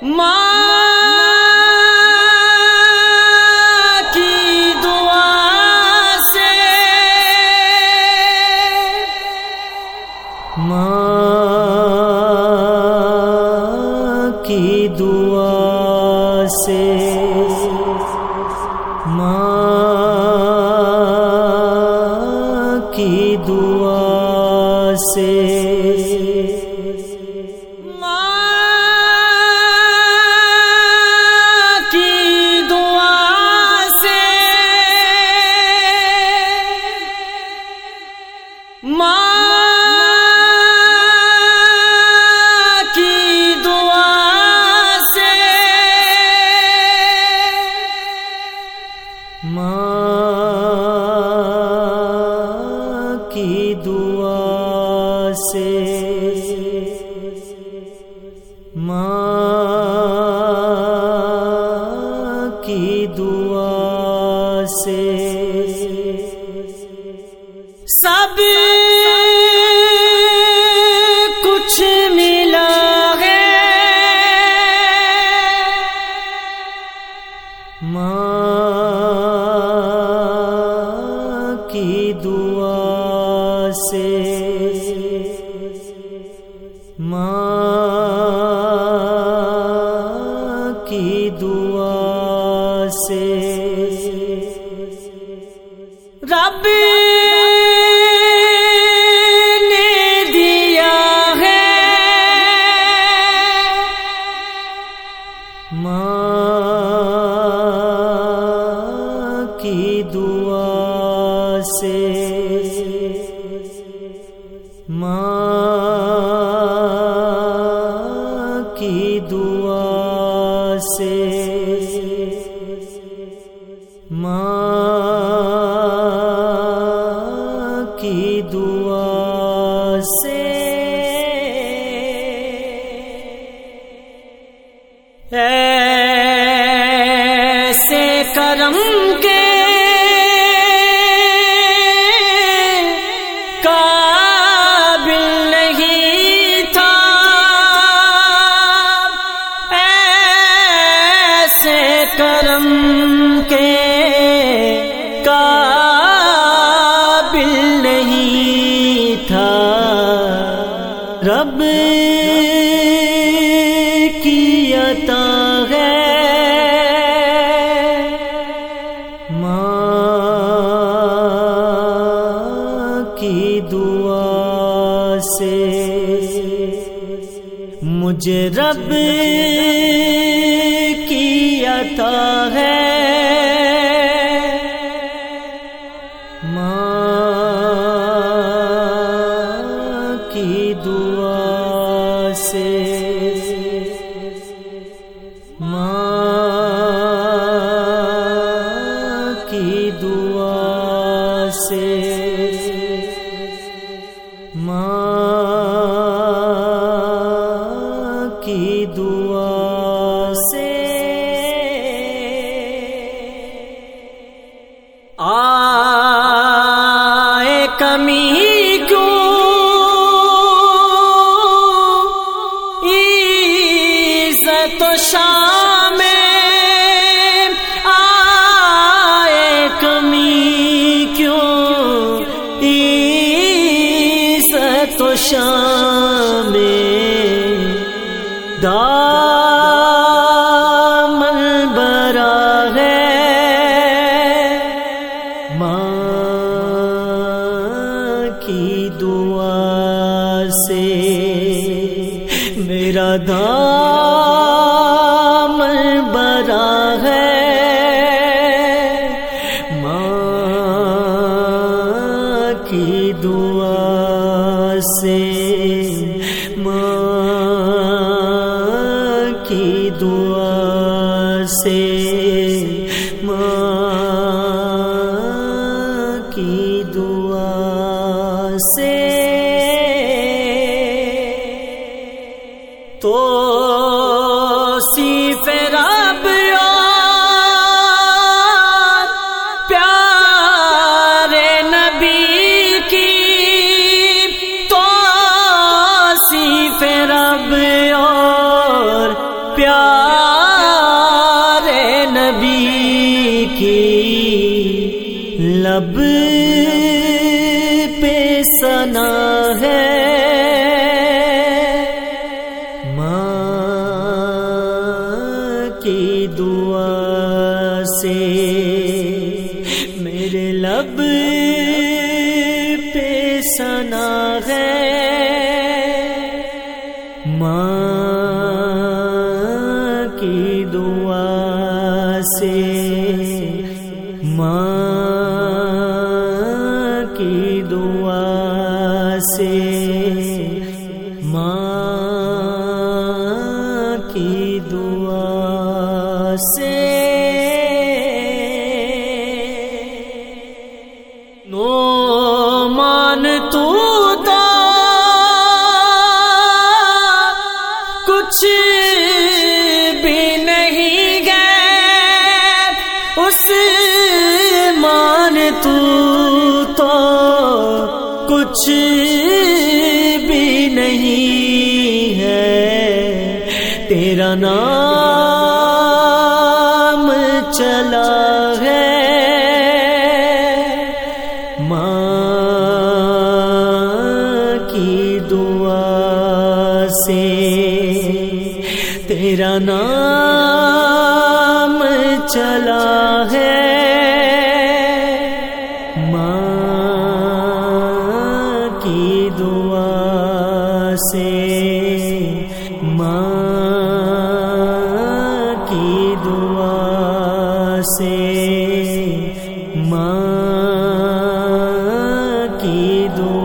کی دعا سے ماں کی دعا سے سب کچھ ملا ہے۔ ماں کی دعا سے ماں کی دعا سے رب نے دیا ہے ماں کی دعا سے ماں کی دعا سے۔ ایسے کرم کے قابل نہیں تھا۔ ایسے کرم کی عطا ہے۔ ماں کی دعا سے مجھے رب کی عطا ہے۔ ماں کی دعا سے عزت و شام دامن برا ہے۔ ماں کی دعا سے میرا دام برا ہے۔ ماں کی دعا سے نبی کی لب پہ سنا ہے۔ ماں کی دعا سے میرے لب سے ماں کی دعا سے ماں کی دعا سے نو مان تو کچھ نہیں ہے۔ تیرا نام چلا ہے۔ ماں کی دعا سے تیرا نام چلا ہے۔ ماں کی دعا سے ماں کی دعا سے ماں کی دعا